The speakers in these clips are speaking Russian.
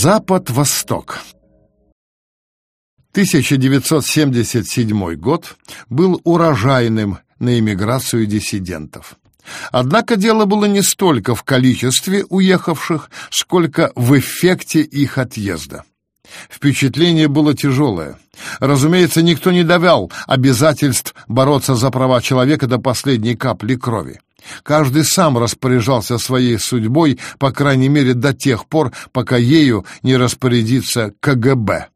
Запад-Восток 1977 год был урожайным на эмиграцию диссидентов. Однако дело было не столько в количестве уехавших, сколько в эффекте их отъезда. Впечатление было тяжелое. Разумеется, никто не давал обязательств бороться за права человека до последней капли крови. Каждый сам распоряжался своей судьбой, по крайней мере, до тех пор, пока ею не распорядится КГБ.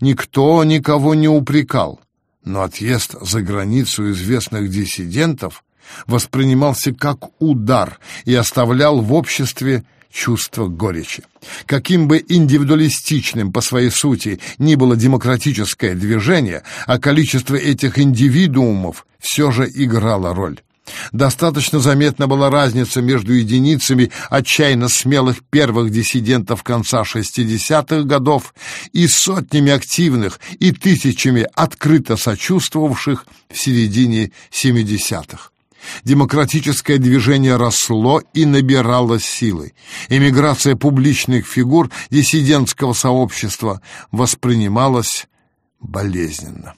Никто никого не упрекал, но отъезд за границу известных диссидентов воспринимался как удар и оставлял в обществе чувство горечи. Каким бы индивидуалистичным по своей сути ни было демократическое движение, а количество этих индивидуумов все же играло роль. Достаточно заметна была разница между единицами отчаянно смелых первых диссидентов конца 60-х годов и сотнями активных и тысячами открыто сочувствовавших в середине 70-х. Демократическое движение росло и набирало силы. Эмиграция публичных фигур диссидентского сообщества воспринималась болезненно.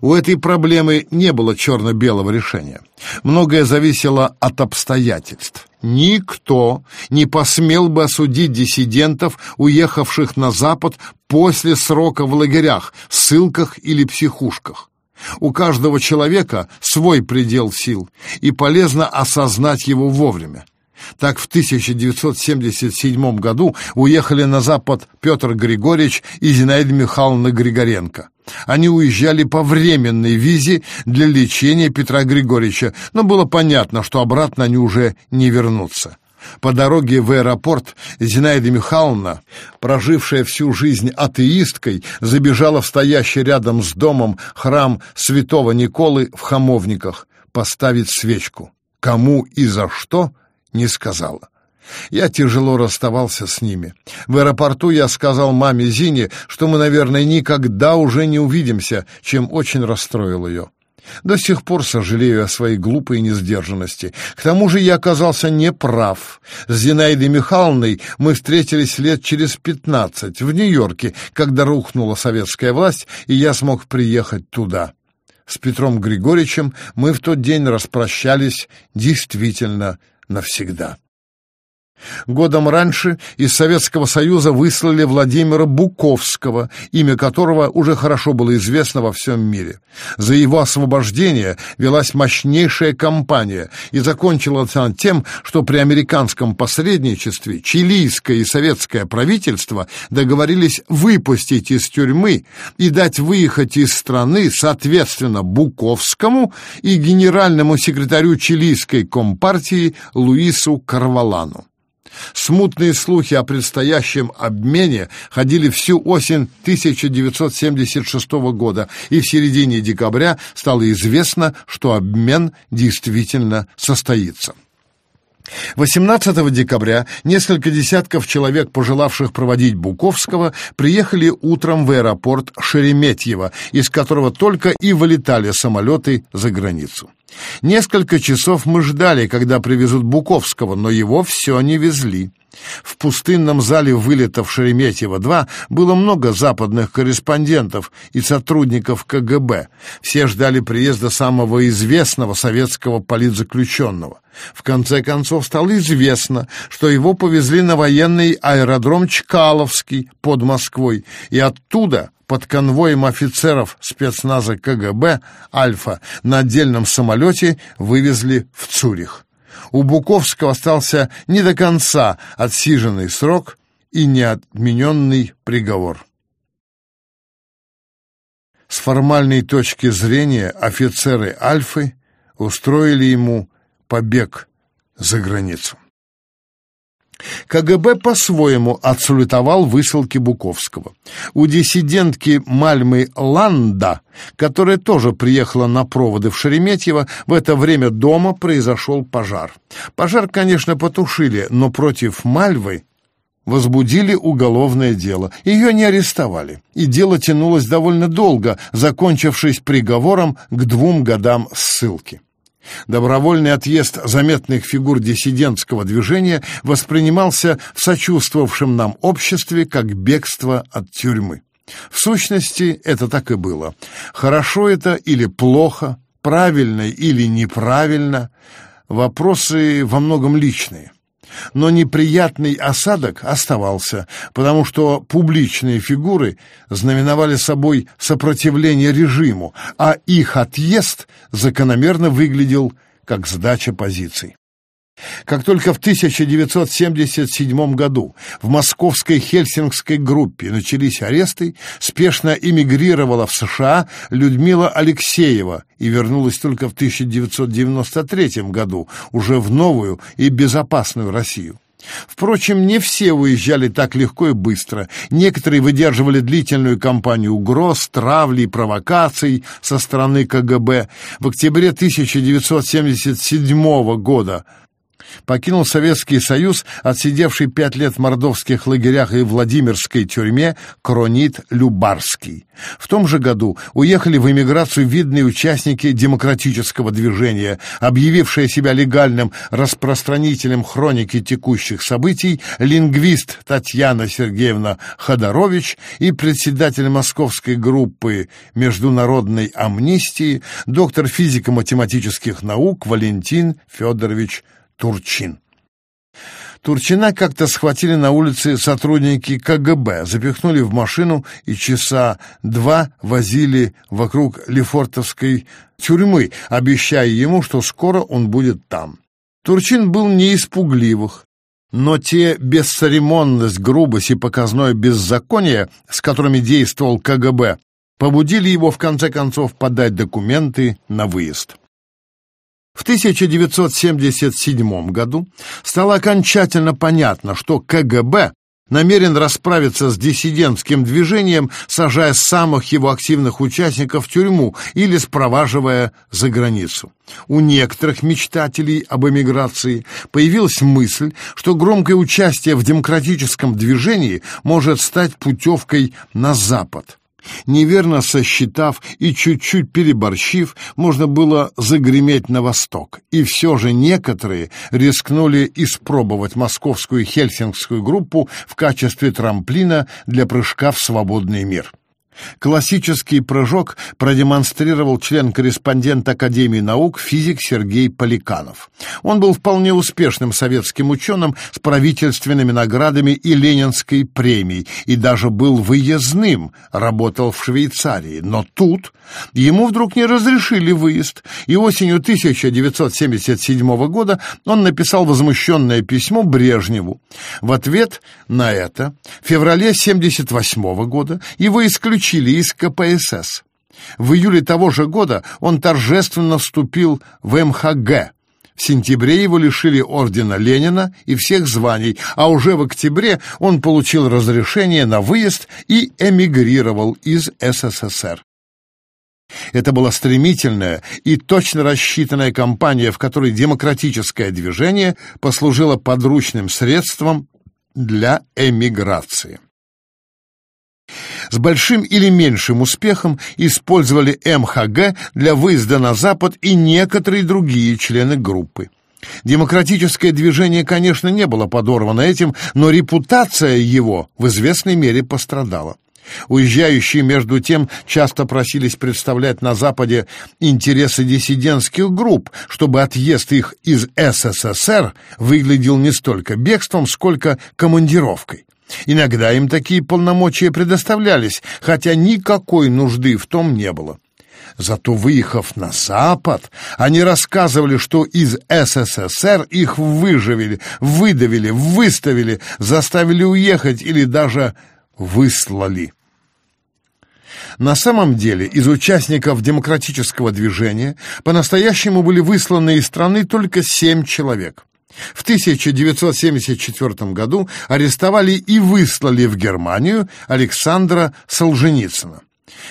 У этой проблемы не было черно-белого решения. Многое зависело от обстоятельств. Никто не посмел бы осудить диссидентов, уехавших на Запад после срока в лагерях, ссылках или психушках. У каждого человека свой предел сил, и полезно осознать его вовремя. Так в 1977 году уехали на Запад Петр Григорьевич и Зинаида Михайловна Григоренко. Они уезжали по временной визе для лечения Петра Григорьевича, но было понятно, что обратно они уже не вернутся. По дороге в аэропорт Зинаида Михайловна, прожившая всю жизнь атеисткой, забежала в стоящий рядом с домом храм святого Николы в Хамовниках поставить свечку. Кому и за что не сказала. Я тяжело расставался с ними. В аэропорту я сказал маме Зине, что мы, наверное, никогда уже не увидимся, чем очень расстроил ее. До сих пор сожалею о своей глупой несдержанности. К тому же я оказался неправ. С Зинаидой Михайловной мы встретились лет через пятнадцать в Нью-Йорке, когда рухнула советская власть, и я смог приехать туда. С Петром Григорьевичем мы в тот день распрощались действительно навсегда. Годом раньше из Советского Союза выслали Владимира Буковского, имя которого уже хорошо было известно во всем мире. За его освобождение велась мощнейшая кампания, и закончилась она тем, что при американском посредничестве чилийское и советское правительство договорились выпустить из тюрьмы и дать выехать из страны, соответственно, Буковскому и генеральному секретарю чилийской компартии Луису Карвалану. Смутные слухи о предстоящем обмене ходили всю осень 1976 года, и в середине декабря стало известно, что обмен действительно состоится. 18 декабря несколько десятков человек, пожелавших проводить Буковского, приехали утром в аэропорт Шереметьево, из которого только и вылетали самолеты за границу. Несколько часов мы ждали, когда привезут Буковского, но его все не везли. В пустынном зале вылета в Шереметьево-2 было много западных корреспондентов и сотрудников КГБ. Все ждали приезда самого известного советского политзаключенного. В конце концов стало известно, что его повезли на военный аэродром Чкаловский под Москвой, и оттуда под конвоем офицеров спецназа КГБ «Альфа» на отдельном самолете вывезли в Цюрих. У Буковского остался не до конца отсиженный срок и неотмененный приговор. С формальной точки зрения офицеры «Альфы» устроили ему побег за границу. КГБ по-своему отсулетовал высылки Буковского. У диссидентки Мальмы Ланда, которая тоже приехала на проводы в Шереметьево, в это время дома произошел пожар. Пожар, конечно, потушили, но против Мальвы возбудили уголовное дело. Ее не арестовали, и дело тянулось довольно долго, закончившись приговором к двум годам ссылки. Добровольный отъезд заметных фигур диссидентского движения воспринимался в сочувствовавшем нам обществе как бегство от тюрьмы. В сущности, это так и было. Хорошо это или плохо, правильно или неправильно, вопросы во многом личные. Но неприятный осадок оставался, потому что публичные фигуры знаменовали собой сопротивление режиму, а их отъезд закономерно выглядел как сдача позиций. Как только в 1977 году в московской хельсингской группе начались аресты, спешно эмигрировала в США Людмила Алексеева и вернулась только в 1993 году, уже в новую и безопасную Россию. Впрочем, не все уезжали так легко и быстро. Некоторые выдерживали длительную кампанию угроз, травли и провокаций со стороны КГБ. В октябре 1977 года покинул Советский Союз, отсидевший пять лет в мордовских лагерях и Владимирской тюрьме Кронит Любарский. В том же году уехали в эмиграцию видные участники демократического движения, объявившие себя легальным распространителем хроники текущих событий, лингвист Татьяна Сергеевна Ходорович и председатель московской группы международной амнистии, доктор физико-математических наук Валентин Федорович Турчин. Турчина как-то схватили на улице сотрудники КГБ, запихнули в машину и часа два возили вокруг Лефортовской тюрьмы, обещая ему, что скоро он будет там. Турчин был не из пугливых, но те бесцеремонность, грубость и показное беззаконие, с которыми действовал КГБ, побудили его в конце концов подать документы на выезд. В 1977 году стало окончательно понятно, что КГБ намерен расправиться с диссидентским движением, сажая самых его активных участников в тюрьму или спроваживая за границу. У некоторых мечтателей об эмиграции появилась мысль, что громкое участие в демократическом движении может стать путевкой на Запад. Неверно сосчитав и чуть-чуть переборщив, можно было загреметь на восток. И все же некоторые рискнули испробовать московскую хельсингскую группу в качестве трамплина для прыжка в свободный мир. Классический прыжок продемонстрировал член-корреспондент Академии наук физик Сергей Поликанов. Он был вполне успешным советским ученым с правительственными наградами и Ленинской премией, и даже был выездным, работал в Швейцарии. Но тут ему вдруг не разрешили выезд, и осенью 1977 года он написал возмущенное письмо Брежневу. В ответ на это в феврале 1978 года его исключили исключили из КПСС. В июле того же года он торжественно вступил в МХГ. В сентябре его лишили ордена Ленина и всех званий, а уже в октябре он получил разрешение на выезд и эмигрировал из СССР. Это была стремительная и точно рассчитанная кампания, в которой демократическое движение послужило подручным средством для эмиграции с большим или меньшим успехом использовали МХГ для выезда на Запад и некоторые другие члены группы. Демократическое движение, конечно, не было подорвано этим, но репутация его в известной мере пострадала. Уезжающие, между тем, часто просились представлять на Западе интересы диссидентских групп, чтобы отъезд их из СССР выглядел не столько бегством, сколько командировкой. Иногда им такие полномочия предоставлялись, хотя никакой нужды в том не было. Зато, выехав на Запад, они рассказывали, что из СССР их выживели, выдавили, выставили, заставили уехать или даже выслали. На самом деле из участников демократического движения по-настоящему были высланы из страны только семь человек. В 1974 году арестовали и выслали в Германию Александра Солженицына.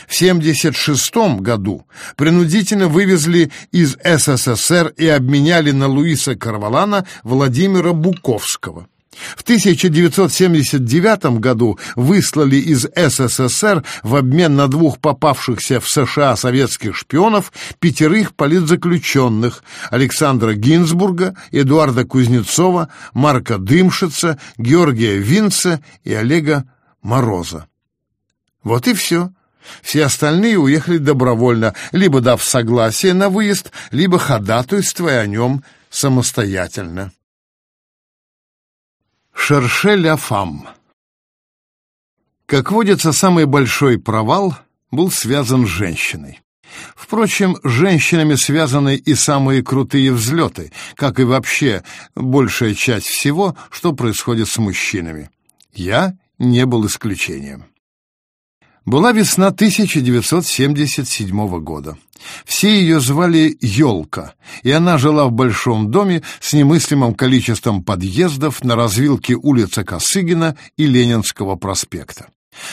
В 1976 году принудительно вывезли из СССР и обменяли на Луиса Карвалана Владимира Буковского. В 1979 году выслали из СССР в обмен на двух попавшихся в США советских шпионов пятерых политзаключенных Александра Гинзбурга, Эдуарда Кузнецова, Марка Дымшица, Георгия Винца и Олега Мороза. Вот и все. Все остальные уехали добровольно, либо дав согласие на выезд, либо ходатайствуя о нем самостоятельно. Шерше ля фам. Как водится, самый большой провал был связан с женщиной. Впрочем, с женщинами связаны и самые крутые взлеты, как и вообще большая часть всего, что происходит с мужчинами. Я не был исключением. Была весна 1977 года. Все ее звали Ёлка, и она жила в большом доме с немыслимым количеством подъездов на развилке улицы Косыгина и Ленинского проспекта.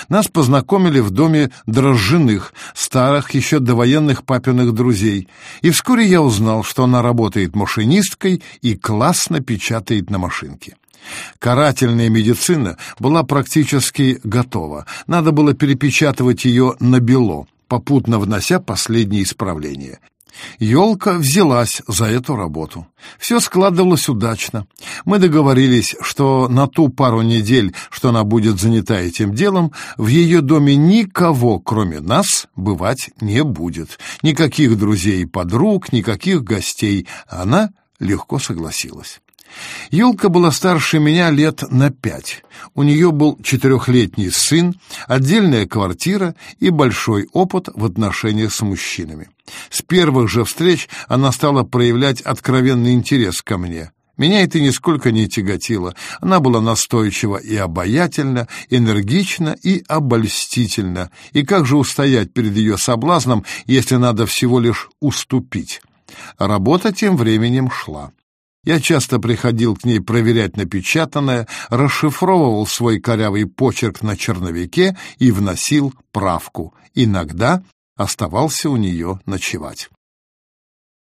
Нас познакомили в доме Дрожжиных, старых еще довоенных папиных друзей, и вскоре я узнал, что она работает машинисткой и классно печатает на машинке. Карательная медицина была практически готова. Надо было перепечатывать ее на бело, попутно внося последние исправления. Ёлка взялась за эту работу. Все складывалось удачно. Мы договорились, что на ту пару недель, что она будет занята этим делом, в ее доме никого, кроме нас, бывать не будет. Никаких друзей и подруг, никаких гостей. Она легко согласилась. Юлка была старше меня лет на пять. У нее был четырехлетний сын, отдельная квартира и большой опыт в отношениях с мужчинами. С первых же встреч она стала проявлять откровенный интерес ко мне. Меня это нисколько не тяготило. Она была настойчива и обаятельна, энергична и обольстительна. И как же устоять перед ее соблазном, если надо всего лишь уступить? Работа тем временем шла. Я часто приходил к ней проверять напечатанное, расшифровывал свой корявый почерк на черновике и вносил правку. Иногда оставался у нее ночевать.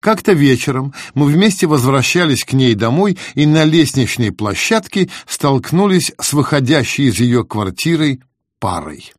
Как-то вечером мы вместе возвращались к ней домой и на лестничной площадке столкнулись с выходящей из ее квартиры парой.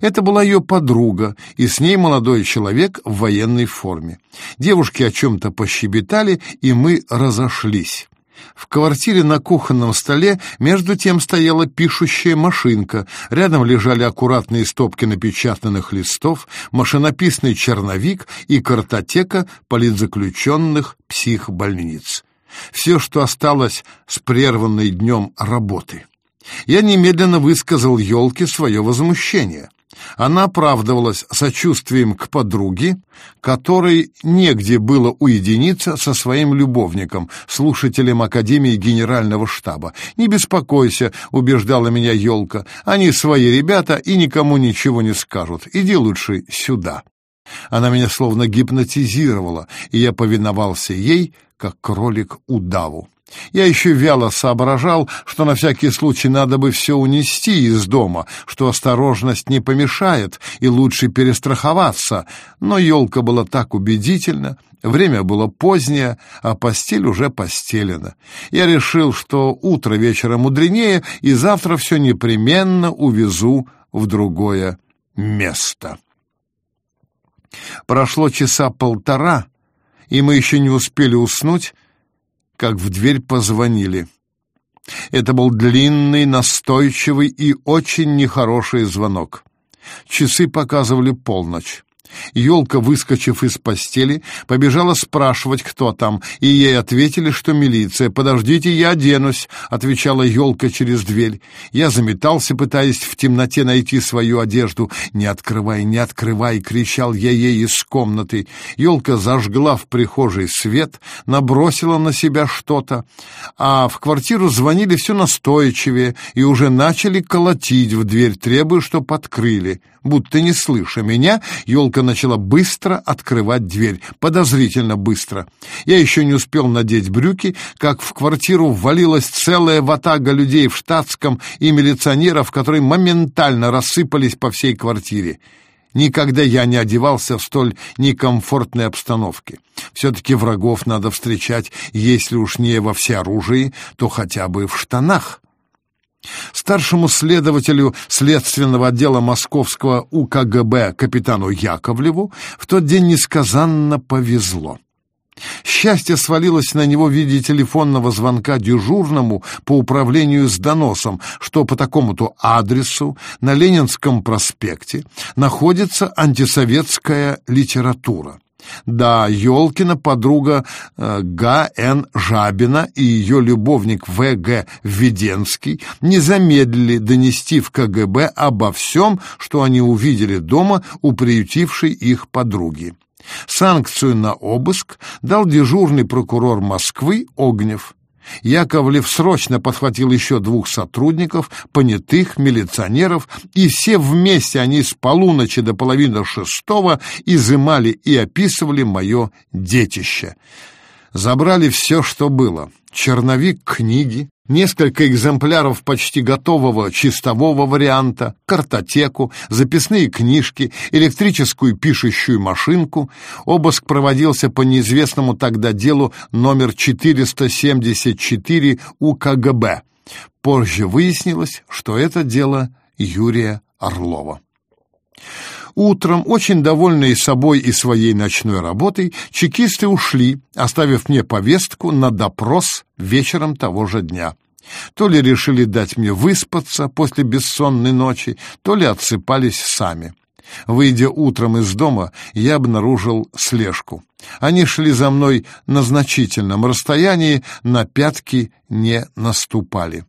Это была ее подруга, и с ней молодой человек в военной форме. Девушки о чем-то пощебетали, и мы разошлись. В квартире на кухонном столе между тем стояла пишущая машинка. Рядом лежали аккуратные стопки напечатанных листов, машинописный черновик и картотека политзаключенных психбольниц. Все, что осталось с прерванной днем работы. Я немедленно высказал елке свое возмущение. Она оправдывалась сочувствием к подруге, которой негде было уединиться со своим любовником, слушателем Академии Генерального штаба. «Не беспокойся», — убеждала меня елка, — «они свои ребята и никому ничего не скажут. Иди лучше сюда». Она меня словно гипнотизировала, и я повиновался ей, как кролик удаву. Я еще вяло соображал, что на всякий случай надо бы все унести из дома, что осторожность не помешает и лучше перестраховаться, но елка была так убедительна, время было позднее, а постель уже постелена. Я решил, что утро вечера мудренее, и завтра все непременно увезу в другое место. Прошло часа полтора, и мы еще не успели уснуть, как в дверь позвонили. Это был длинный, настойчивый и очень нехороший звонок. Часы показывали полночь. Ёлка, выскочив из постели, побежала спрашивать, кто там, и ей ответили, что милиция. «Подождите, я оденусь», — отвечала Ёлка через дверь. Я заметался, пытаясь в темноте найти свою одежду. «Не открывай, не открывай!» — кричал я ей из комнаты. Ёлка зажгла в прихожей свет, набросила на себя что-то, а в квартиру звонили все настойчивее и уже начали колотить в дверь, требуя, чтоб открыли. Будто не слыша меня, Ёлка начала быстро открывать дверь, подозрительно быстро. Я еще не успел надеть брюки, как в квартиру ввалилась целая ватага людей в штатском и милиционеров, которые моментально рассыпались по всей квартире. Никогда я не одевался в столь некомфортной обстановке. Все-таки врагов надо встречать, если уж не во всеоружии, то хотя бы в штанах. Старшему следователю следственного отдела московского УКГБ капитану Яковлеву в тот день несказанно повезло. Счастье свалилось на него в виде телефонного звонка дежурному по управлению с доносом, что по такому-то адресу на Ленинском проспекте находится антисоветская литература. Да, Ёлкина подруга э, Г.Н. Жабина и ее любовник В.Г. Введенский не замедлили донести в КГБ обо всем, что они увидели дома у приютившей их подруги. Санкцию на обыск дал дежурный прокурор Москвы Огнев. Яковлев срочно подхватил еще двух сотрудников, понятых, милиционеров, и все вместе они с полуночи до половины шестого изымали и описывали мое детище. Забрали все, что было. Черновик книги, несколько экземпляров почти готового чистового варианта, картотеку, записные книжки, электрическую пишущую машинку. Обыск проводился по неизвестному тогда делу номер 474 УКГБ. Позже выяснилось, что это дело Юрия Орлова. Утром, очень довольные собой и своей ночной работой, чекисты ушли, оставив мне повестку на допрос вечером того же дня. То ли решили дать мне выспаться после бессонной ночи, то ли отсыпались сами. Выйдя утром из дома, я обнаружил слежку. Они шли за мной на значительном расстоянии, на пятки не наступали.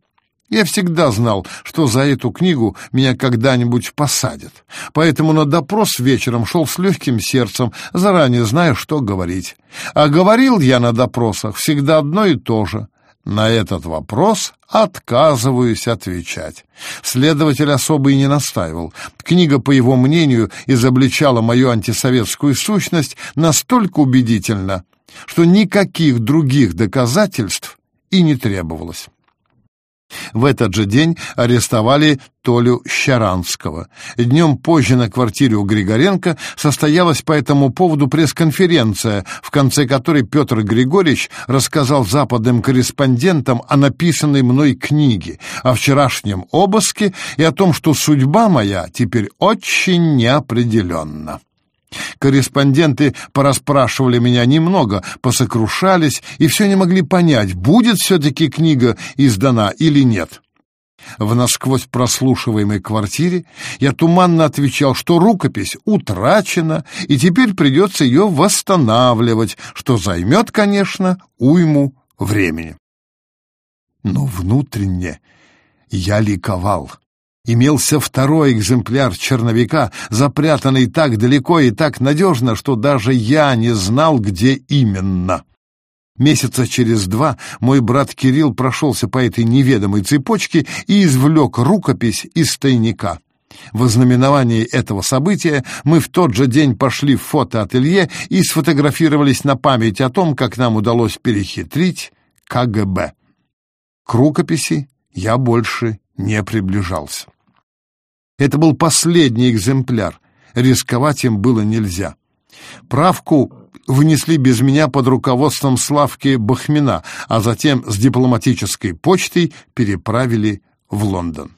Я всегда знал, что за эту книгу меня когда-нибудь посадят. Поэтому на допрос вечером шел с легким сердцем, заранее зная, что говорить. А говорил я на допросах всегда одно и то же. На этот вопрос отказываюсь отвечать. Следователь особо и не настаивал. Книга, по его мнению, изобличала мою антисоветскую сущность настолько убедительно, что никаких других доказательств и не требовалось. В этот же день арестовали Толю Щаранского. Днем позже на квартире у Григоренко состоялась по этому поводу пресс-конференция, в конце которой Петр Григорьевич рассказал западным корреспондентам о написанной мной книге, о вчерашнем обыске и о том, что судьба моя теперь очень неопределенна. Корреспонденты порасспрашивали меня немного, посокрушались и все не могли понять, будет все-таки книга издана или нет. В насквозь прослушиваемой квартире я туманно отвечал, что рукопись утрачена, и теперь придется ее восстанавливать, что займет, конечно, уйму времени. Но внутренне я ликовал имелся второй экземпляр черновика, запрятанный так далеко и так надежно, что даже я не знал, где именно. Месяца через два мой брат Кирилл прошелся по этой неведомой цепочке и извлек рукопись из тайника. В ознаменовании этого события мы в тот же день пошли в фотоателье и сфотографировались на память о том, как нам удалось перехитрить КГБ. К рукописи я больше не приближался. Это был последний экземпляр. Рисковать им было нельзя. Правку вынесли без меня под руководством Славки Бахмина, а затем с дипломатической почтой переправили в Лондон.